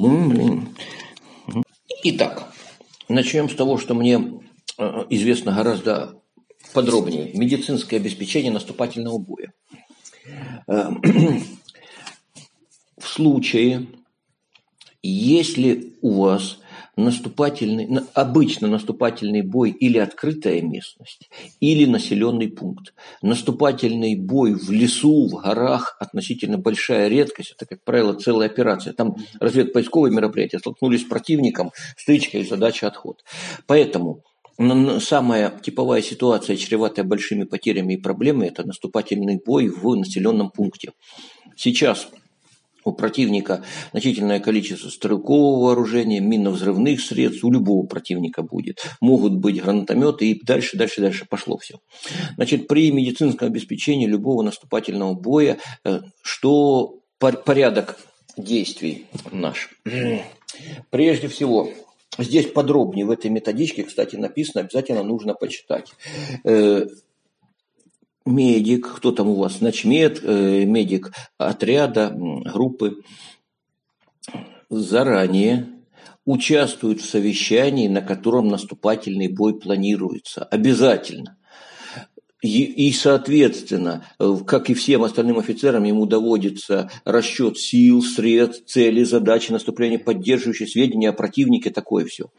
Блин. Итак, начнем с того, что мне э, известно гораздо подробнее. Медицинское обеспечение наступательного боя. Э, в случае, если у вас наступательный, обычно наступательный бой или открытая местность, или населенный пункт. Наступательный бой в лесу, в горах относительно большая редкость. Это, как правило, целая операция. Там разведпоисковые мероприятия столкнулись с противником, стычка и задача отход. Поэтому самая типовая ситуация, чреватая большими потерями и проблемами, это наступательный бой в населенном пункте. Сейчас у противника значительное количество стрелкового вооружения, минно-взрывных средств, у любого противника будет. Могут быть гранатометы и дальше, дальше, дальше пошло все. Значит, при медицинском обеспечении любого наступательного боя, э, что порядок действий наш. Прежде всего, здесь подробнее в этой методичке, кстати, написано, обязательно нужно почитать э, медик, кто там у вас, начмед, э, медик отряда, группы, заранее участвуют в совещании, на котором наступательный бой планируется. Обязательно. И, соответственно, э, как и всем остальным офицерам, ему доводится расчет сил, средств, цели, задачи, наступления, поддерживающие сведения о противнике, такое все.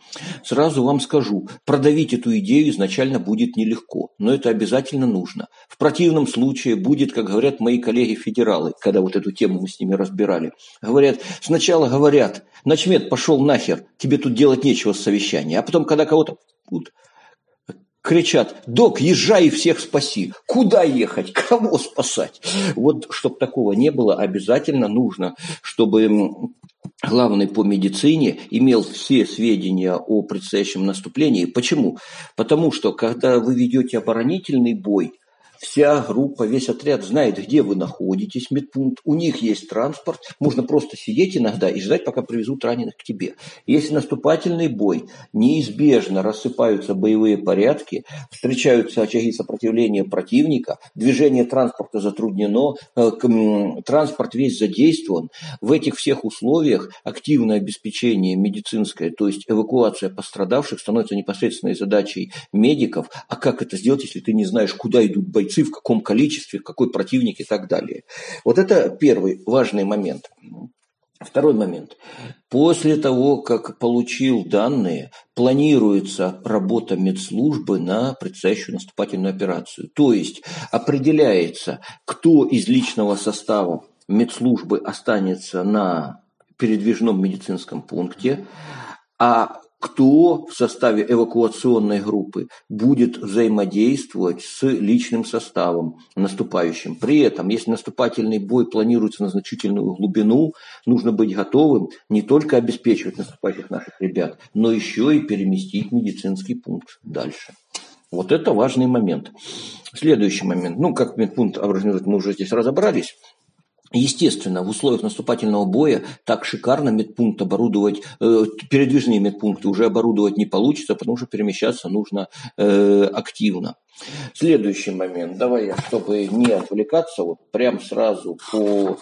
Сразу вам скажу, продавить эту идею изначально будет нелегко, но это обязательно нужно. В противном случае будет, как говорят мои коллеги-федералы, когда вот эту тему мы с ними разбирали, говорят, сначала говорят, начмет пошел нахер, тебе тут делать нечего с совещания, а потом, когда кого-то кричат, док, езжай и всех спаси. Куда ехать? Кого спасать? Вот, чтобы такого не было, обязательно нужно, чтобы главный по медицине имел все сведения о предстоящем наступлении. Почему? Потому что, когда вы ведете оборонительный бой, Вся группа, весь отряд знает, где вы находитесь, медпункт. У них есть транспорт. Можно просто сидеть иногда и ждать, пока привезут раненых к тебе. Если наступательный бой, неизбежно рассыпаются боевые порядки, встречаются очаги сопротивления противника, движение транспорта затруднено, э, транспорт весь задействован. В этих всех условиях активное обеспечение медицинское, то есть эвакуация пострадавших, становится непосредственной задачей медиков. А как это сделать, если ты не знаешь, куда идут бойцы? Бойцы, в каком количестве, какой противник и так далее. Вот это первый важный момент. Второй момент. После того, как получил данные, планируется работа медслужбы на предстоящую наступательную операцию. То есть определяется, кто из личного состава медслужбы останется на передвижном медицинском пункте, а кто в составе эвакуационной группы будет взаимодействовать с личным составом наступающим. При этом, если наступательный бой планируется на значительную глубину, нужно быть готовым не только обеспечивать наступающих наших ребят, но еще и переместить медицинский пункт дальше. Вот это важный момент. Следующий момент. Ну, как медпункт организовать, мы уже здесь разобрались. Естественно, в условиях наступательного боя так шикарно медпункт оборудовать, э, передвижные медпункты уже оборудовать не получится, потому что перемещаться нужно э, активно. Следующий момент. Давай я, чтобы не отвлекаться, вот прям сразу по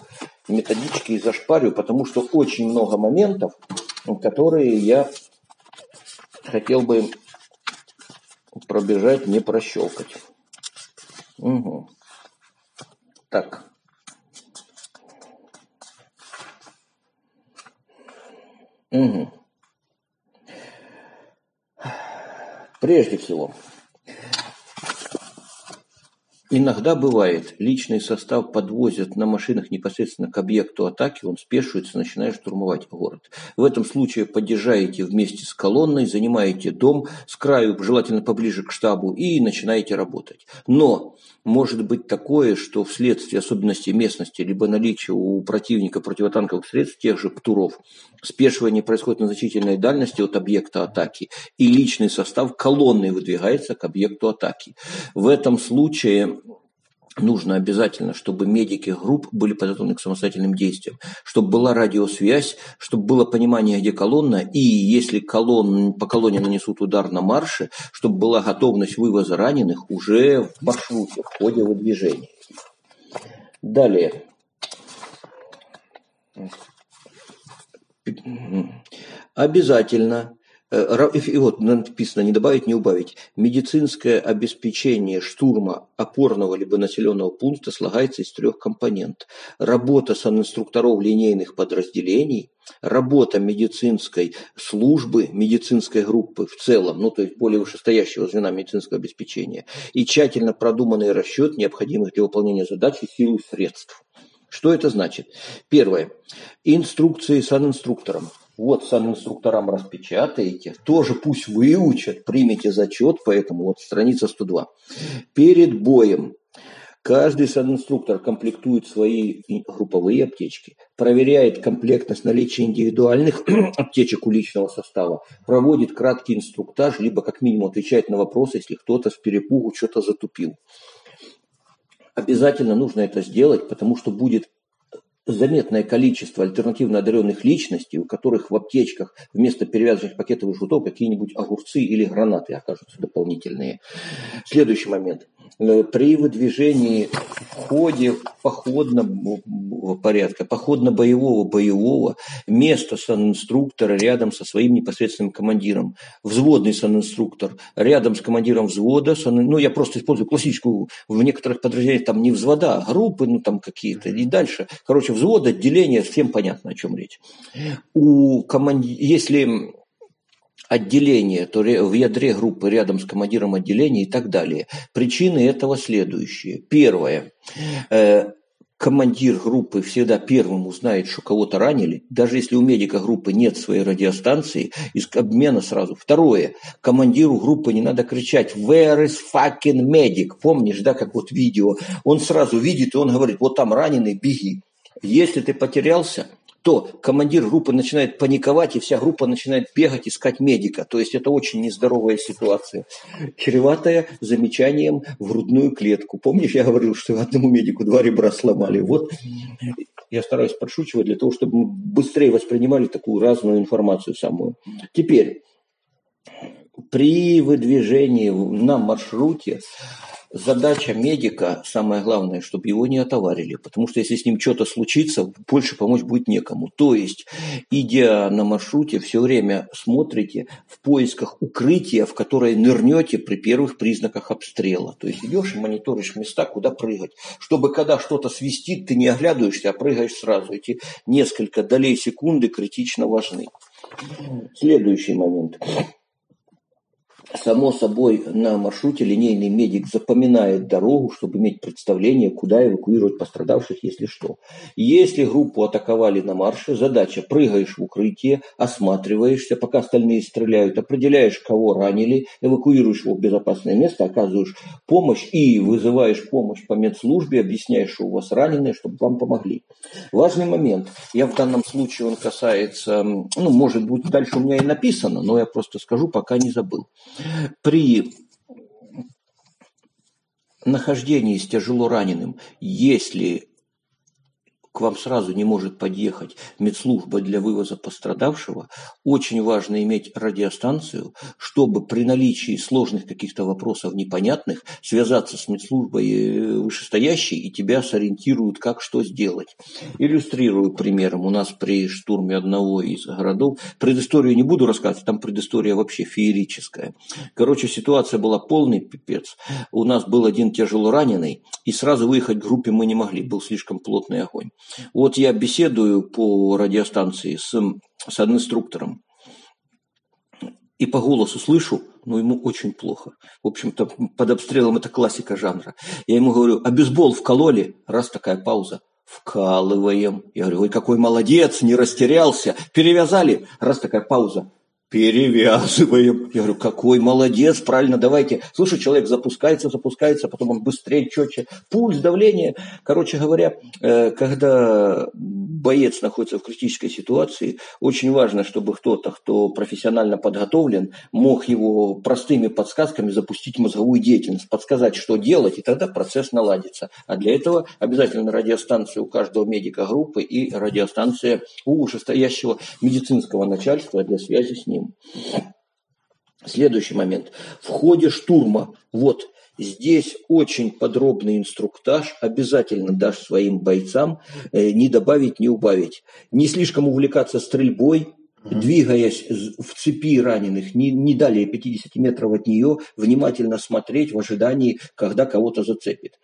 методичке и зашпарю, потому что очень много моментов, которые я хотел бы пробежать, не прощелкать. Угу. Так. Угу. Прежде всего, Иногда бывает, личный состав подвозят на машинах непосредственно к объекту атаки, он спешивается, начинает штурмовать город. В этом случае подъезжаете вместе с колонной, занимаете дом с краю, желательно поближе к штабу, и начинаете работать. Но может быть такое, что вследствие особенностей местности, либо наличия у противника противотанковых средств, тех же ПТУРов, спешивание происходит на значительной дальности от объекта атаки, и личный состав колонны выдвигается к объекту атаки. В этом случае нужно обязательно, чтобы медики групп были подготовлены к самостоятельным действиям, чтобы была радиосвязь, чтобы было понимание, где колонна, и если колонн, по колонне нанесут удар на марше, чтобы была готовность вывоза раненых уже в маршруте, в ходе выдвижения. Далее. Обязательно и вот написано не добавить, не убавить. Медицинское обеспечение штурма опорного либо населенного пункта слагается из трех компонентов. Работа санинструкторов линейных подразделений, работа медицинской службы, медицинской группы в целом, ну то есть более вышестоящего звена медицинского обеспечения и тщательно продуманный расчет необходимых для выполнения задачи сил и средств. Что это значит? Первое. Инструкции санинструкторам вот сам инструкторам распечатаете, тоже пусть выучат, примите зачет, поэтому вот страница 102. Перед боем Каждый санинструктор комплектует свои групповые аптечки, проверяет комплектность наличия индивидуальных аптечек у личного состава, проводит краткий инструктаж, либо как минимум отвечает на вопросы, если кто-то с перепугу что-то затупил. Обязательно нужно это сделать, потому что будет заметное количество альтернативно одаренных личностей, у которых в аптечках вместо перевязочных пакетовых жгутов какие-нибудь огурцы или гранаты окажутся дополнительные. Следующий момент. Э, при выдвижении в ходе походного порядка, походно-боевого, боевого, место санинструктора рядом со своим непосредственным командиром. Взводный санинструктор рядом с командиром взвода. Сан... Ну, я просто использую классическую, в некоторых подразделениях там не взвода, а группы, ну, там какие-то, и дальше. Короче, взвод, отделение, всем понятно, о чем речь. У команди... Если отделение, то в ядре группы рядом с командиром отделения и так далее. Причины этого следующие. Первое. Э, командир группы всегда первым узнает, что кого-то ранили, даже если у медика группы нет своей радиостанции, из обмена сразу. Второе, командиру группы не надо кричать «Where is fucking medic?» Помнишь, да, как вот видео, он сразу видит, и он говорит «Вот там раненый, беги». Если ты потерялся, то командир группы начинает паниковать, и вся группа начинает бегать, искать медика. То есть это очень нездоровая ситуация, чреватая замечанием в грудную клетку. Помнишь, я говорил, что одному медику два ребра сломали? Вот я стараюсь подшучивать для того, чтобы мы быстрее воспринимали такую разную информацию самую. Теперь, при выдвижении на маршруте задача медика, самое главное, чтобы его не отоварили, потому что если с ним что-то случится, больше помочь будет некому. То есть, идя на маршруте, все время смотрите в поисках укрытия, в которое нырнете при первых признаках обстрела. То есть, идешь и мониторишь места, куда прыгать, чтобы когда что-то свистит, ты не оглядываешься, а прыгаешь сразу. Эти несколько долей секунды критично важны. Следующий момент. Само собой, на маршруте линейный медик запоминает дорогу, чтобы иметь представление, куда эвакуировать пострадавших, если что. Если группу атаковали на марше, задача – прыгаешь в укрытие, осматриваешься, пока остальные стреляют, определяешь, кого ранили, эвакуируешь его в безопасное место, оказываешь помощь и вызываешь помощь по медслужбе, объясняешь, что у вас раненые, чтобы вам помогли. Важный момент. Я в данном случае, он касается, ну, может быть, дальше у меня и написано, но я просто скажу, пока не забыл при нахождении с тяжело раненым, если к вам сразу не может подъехать медслужба для вывоза пострадавшего, очень важно иметь радиостанцию, чтобы при наличии сложных каких-то вопросов непонятных связаться с медслужбой э, вышестоящей и тебя сориентируют, как что сделать. Иллюстрирую примером. У нас при штурме одного из городов, предысторию не буду рассказывать, там предыстория вообще феерическая. Короче, ситуация была полный пипец. У нас был один тяжело раненый, и сразу выехать в группе мы не могли, был слишком плотный огонь. Вот я беседую по радиостанции с, с инструктором, и по голосу слышу, но ему очень плохо. В общем-то, под обстрелом это классика жанра. Я ему говорю, а бейсбол вкололи? Раз такая пауза. Вкалываем. Я говорю, ой, какой молодец, не растерялся. Перевязали? Раз такая пауза перевязываем. Я говорю, какой молодец, правильно, давайте. Слушай, человек запускается, запускается, потом он быстрее, четче. Пульс, давление. Короче говоря, э, когда боец находится в критической ситуации, очень важно, чтобы кто-то, кто профессионально подготовлен, мог его простыми подсказками запустить мозговую деятельность, подсказать, что делать, и тогда процесс наладится. А для этого обязательно радиостанция у каждого медика группы и радиостанция у вышестоящего медицинского начальства для связи с ним ним. Следующий момент. В ходе штурма, вот, Здесь очень подробный инструктаж, обязательно дашь своим бойцам э, не добавить, не убавить. Не слишком увлекаться стрельбой, двигаясь в цепи раненых, не, не далее 50 метров от нее, внимательно смотреть в ожидании, когда кого-то зацепит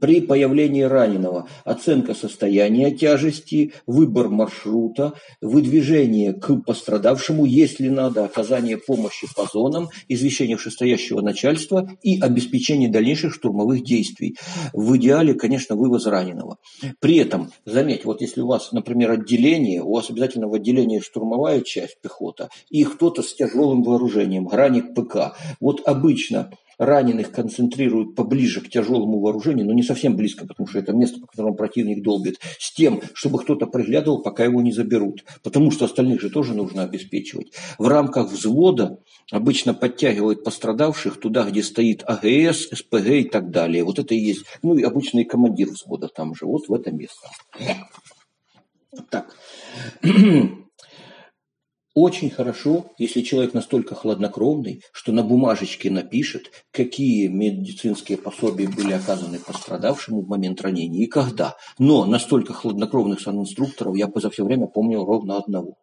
при появлении раненого оценка состояния тяжести, выбор маршрута, выдвижение к пострадавшему, если надо, оказание помощи по зонам, извещение вышестоящего начальства и обеспечение дальнейших штурмовых действий. В идеале, конечно, вывоз раненого. При этом, заметь, вот если у вас, например, отделение, у вас обязательно в отделении штурмовая часть пехота и кто-то с тяжелым вооружением, граник ПК. Вот обычно раненых концентрируют поближе к тяжелому вооружению, но не совсем близко, потому что это место, по которому противник долбит, с тем, чтобы кто-то приглядывал, пока его не заберут. Потому что остальных же тоже нужно обеспечивать. В рамках взвода обычно подтягивают пострадавших туда, где стоит АГС, СПГ и так далее. Вот это и есть. Ну и обычный командир взвода там же, вот в это место. Так. Очень хорошо, если человек настолько хладнокровный, что на бумажечке напишет, какие медицинские пособия были оказаны пострадавшему в момент ранения и когда. Но настолько хладнокровных санинструкторов я за все время помню ровно одного.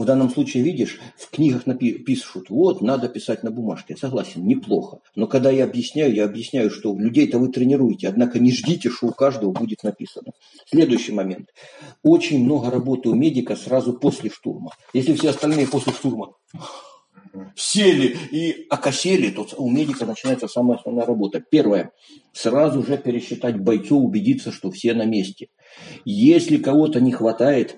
В данном случае, видишь, в книгах пишут, вот, надо писать на бумажке. Согласен, неплохо. Но когда я объясняю, я объясняю, что людей-то вы тренируете, однако не ждите, что у каждого будет написано. Следующий момент. Очень много работы у медика сразу после штурма. Если все остальные после штурма сели и окосели, то у медика начинается самая основная работа. Первое. Сразу же пересчитать бойцов, убедиться, что все на месте. Если кого-то не хватает,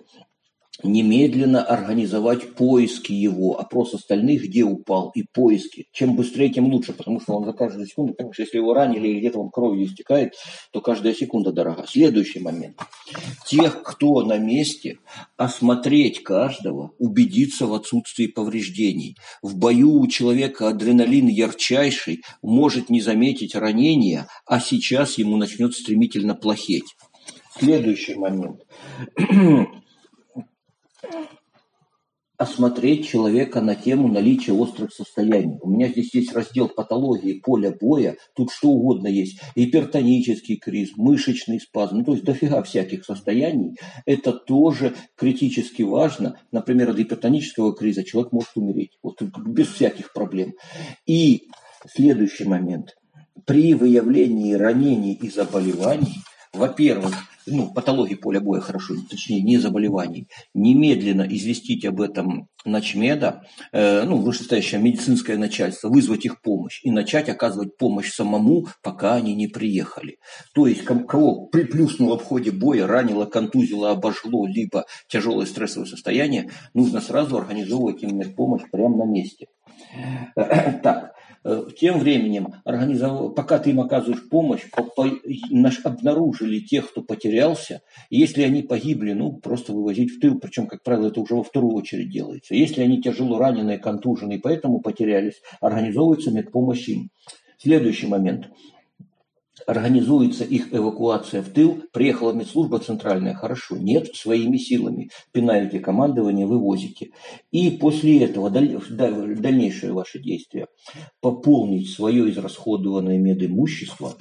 немедленно организовать поиски его, опрос остальных, где упал, и поиски. Чем быстрее, тем лучше, потому что он за каждую секунду, потому что если его ранили или где-то он кровью истекает, то каждая секунда дорога. Следующий момент. Тех, кто на месте, осмотреть каждого, убедиться в отсутствии повреждений. В бою у человека адреналин ярчайший, может не заметить ранения, а сейчас ему начнет стремительно плохеть. Следующий момент осмотреть человека на тему наличия острых состояний. У меня здесь есть раздел патологии поля боя, тут что угодно есть. Гипертонический криз, мышечный спазм, ну, то есть дофига всяких состояний. Это тоже критически важно. Например, от гипертонического криза человек может умереть. Вот без всяких проблем. И следующий момент. При выявлении ранений и заболеваний, во-первых, ну, патологии поля боя, хорошо, точнее, не заболеваний, немедленно известить об этом начмеда, э, ну, вышестоящее медицинское начальство, вызвать их помощь и начать оказывать помощь самому, пока они не приехали. То есть, кого приплюснуло в ходе боя, ранило, контузило, обожгло, либо тяжелое стрессовое состояние, нужно сразу организовывать им помощь прямо на месте. Так, тем временем, пока ты им оказываешь помощь, обнаружили тех, кто потерялся. Если они погибли, ну, просто вывозить в тыл. Причем, как правило, это уже во вторую очередь делается. Если они тяжело раненые, контуженные, поэтому потерялись, организовывается медпомощь им. Следующий момент организуется их эвакуация в тыл, приехала медслужба центральная, хорошо, нет, своими силами, пинаете командование, вывозите. И после этого дальнейшее ваше действие, пополнить свое израсходованное медимущество,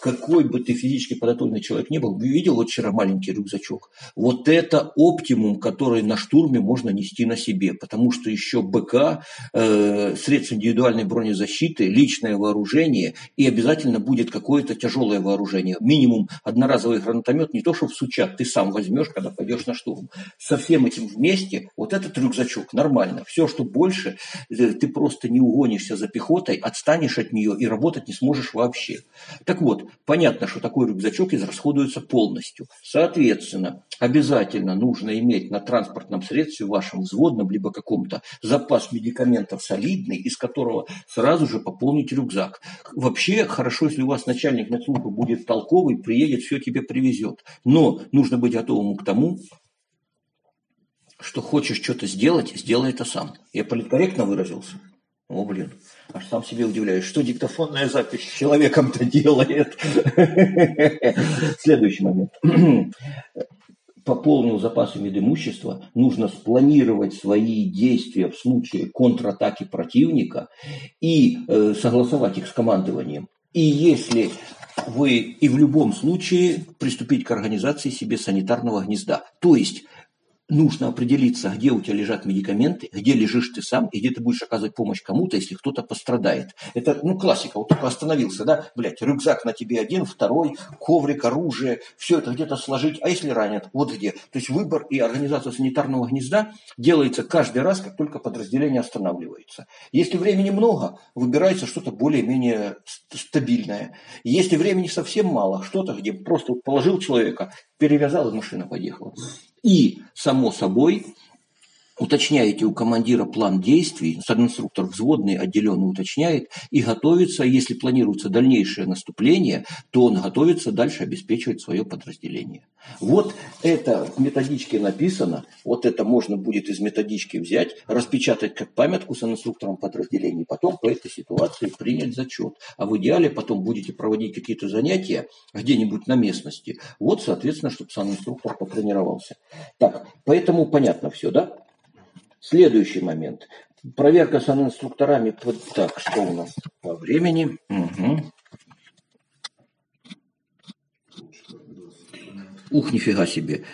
какой бы ты физически подготовленный человек не был, видел вот вчера маленький рюкзачок, вот это оптимум, который на штурме можно нести на себе, потому что еще БК, э, средства индивидуальной бронезащиты, личное вооружение и обязательно будет какое-то тяжелое вооружение. Минимум одноразовый гранатомет не то, что в сучат, ты сам возьмешь, когда пойдешь на штурм. Со всем этим вместе вот этот рюкзачок нормально. Все, что больше, э, ты просто не угонишься за пехотой, отстанешь от нее и работать не сможешь вообще. Так вот, понятно, что такой рюкзачок израсходуется полностью. Соответственно, обязательно нужно иметь на транспортном средстве вашем взводном, либо каком-то запас медикаментов солидный, из которого сразу же пополнить рюкзак. Вообще хорошо, если у вас начальник медслужбы будет толковый, приедет, все тебе привезет. Но нужно быть готовым к тому, что хочешь что-то сделать, сделай это сам. Я политкорректно выразился? О, блин, аж сам себе удивляюсь, что диктофонная запись с человеком-то делает. Следующий момент пополнил запасы медимущества, нужно спланировать свои действия в случае контратаки противника и э, согласовать их с командованием. И если вы и в любом случае приступить к организации себе санитарного гнезда. То есть нужно определиться, где у тебя лежат медикаменты, где лежишь ты сам, и где ты будешь оказывать помощь кому-то, если кто-то пострадает. Это, ну, классика, вот только остановился, да, блядь, рюкзак на тебе один, второй, коврик, оружие, все это где-то сложить, а если ранят, вот где. То есть выбор и организация санитарного гнезда делается каждый раз, как только подразделение останавливается. Если времени много, выбирается что-то более-менее стабильное. Если времени совсем мало, что-то, где просто положил человека, перевязал, и машина поехала. И, само собой, уточняете у командира план действий, инструктор взводный отделенный уточняет и готовится, если планируется дальнейшее наступление, то он готовится дальше обеспечивать свое подразделение. Вот это в методичке написано, вот это можно будет из методички взять, распечатать как памятку с инструктором подразделений, потом по этой ситуации принять зачет. А в идеале потом будете проводить какие-то занятия где-нибудь на местности. Вот, соответственно, чтобы сам инструктор потренировался. Так, поэтому понятно все, да? Следующий момент. Проверка с инструкторами. Так, что у нас по времени? Угу. Ух, нифига себе.